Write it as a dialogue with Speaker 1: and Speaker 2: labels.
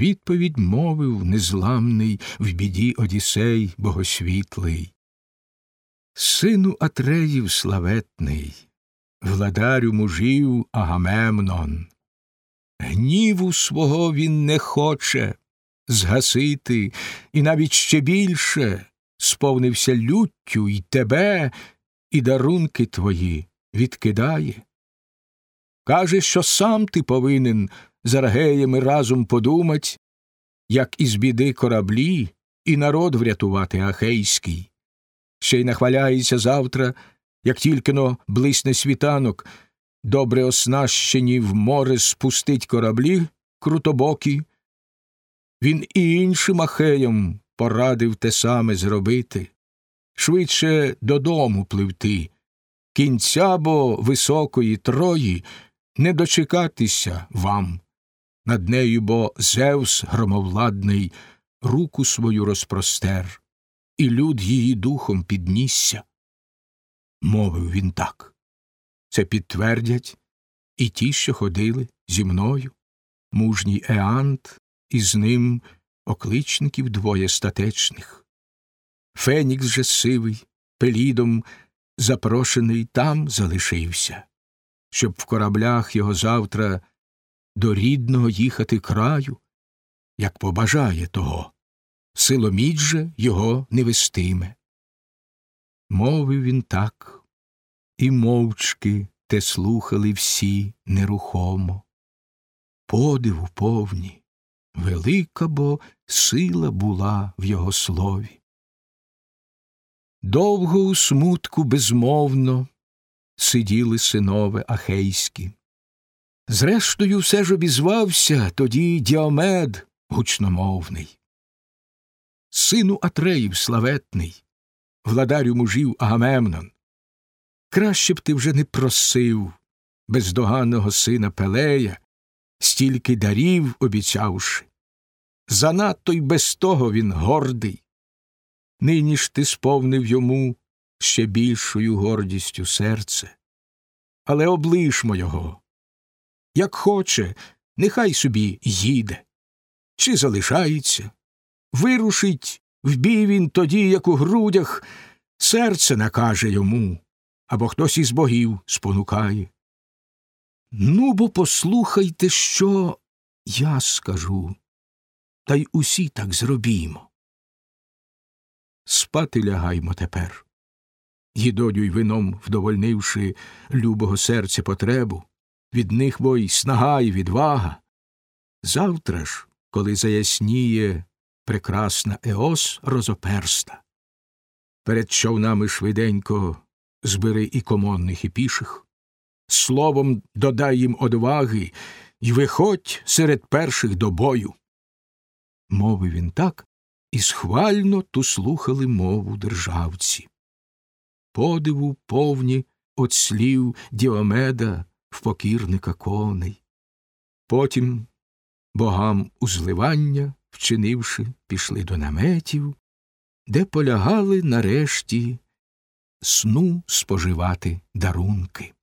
Speaker 1: відповідь мовив незламний в біді Одісей богосвітлий. Сину Атреїв славетний, владарю мужів Агамемнон. Гніву свого він не хоче згасити, і навіть ще більше сповнився люттю і тебе, і дарунки твої відкидає. Каже, що сам ти повинен з аргеями разом подумать, як із біди кораблі і народ врятувати ахейський. Ще й нахваляється завтра, як тільки но блисне світанок, добре оснащені в море спустить кораблі крутобокі. Він і іншим ахеям порадив те саме зробити, швидше додому пливти, кінця бо високої трої не дочекатися вам. Над нею бо Зевс громовладний руку свою розпростер, і люд її духом піднісся. Мовив він так. Це підтвердять і ті, що ходили зі мною, мужній Еант, і з ним окличників двоє статечних. Фенікс же сивий, пелідом запрошений там залишився, щоб в кораблях його завтра до рідного їхати краю, як побажає того, силоміць же його не вестиме. Мовив він так, і мовчки те слухали всі нерухомо. Подиву повні, велика бо сила була в його слові. Довго у смутку безмовно сиділи синове ахейські. Зрештою, все ж обізвався тоді Діомед гучномовний. Сину Атреїв славетний, владарю мужів Агамемнон. Краще б ти вже не просив бездоганного сина Пелея, стільки дарів обіцявши. Занадто й без того він гордий. Нині ж ти сповнив йому ще більшою гордістю серце. Але облишмо його. Як хоче, нехай собі їде. Чи залишається? Вирушить в він тоді, як у грудях серце накаже йому, або хтось із богів спонукає. Ну, бо послухайте, що я скажу, та й усі так зробімо. Спати лягаймо тепер, їдодю й вином вдовольнивши любого серця потребу, від них бо й снага й відвага. Завтра ж, коли заясніє прекрасна Еос розоперста, перед човнами швиденько збери і комонних, і піших, словом додай їм одваги й виходь серед перших до бою. Мовив він так, і схвально ту слухали мову державці. Подиву повні от слів Діомеда в покірника коней. Потім богам узливання, вчинивши, пішли до наметів, де полягали нарешті сну споживати дарунки.